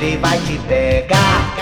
ele vai te pegar.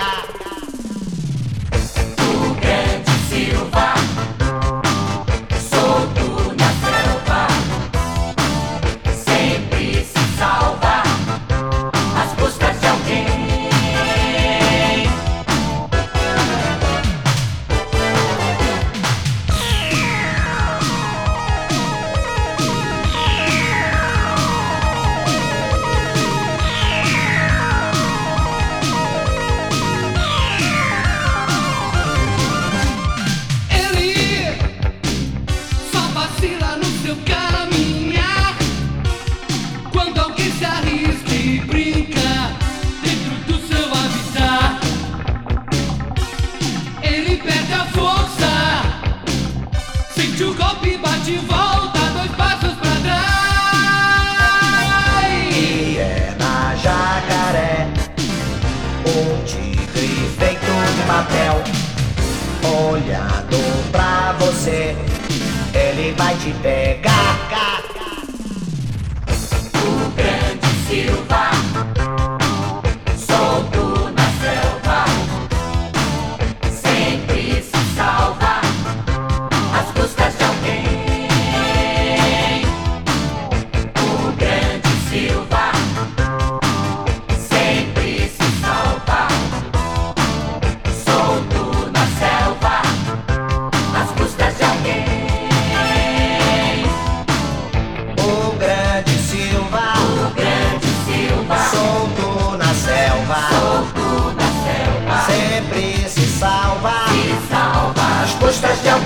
papel olhando pra você. Ele vai te pegar.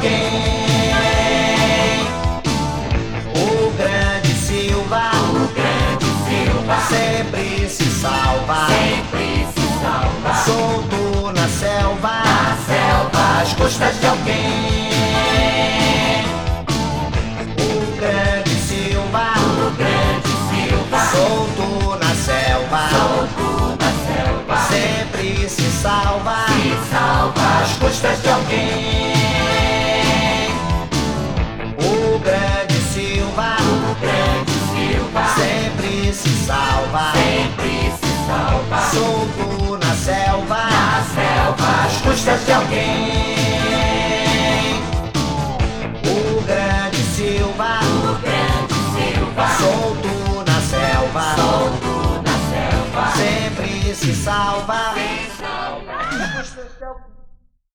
alguém. O grande Silva, o grande Silva sempre se salva. Sempre se salva. Solto na selva, na selva, às de alguém. O grande Silva, solto na selva, sempre se salva. Sempre se salva.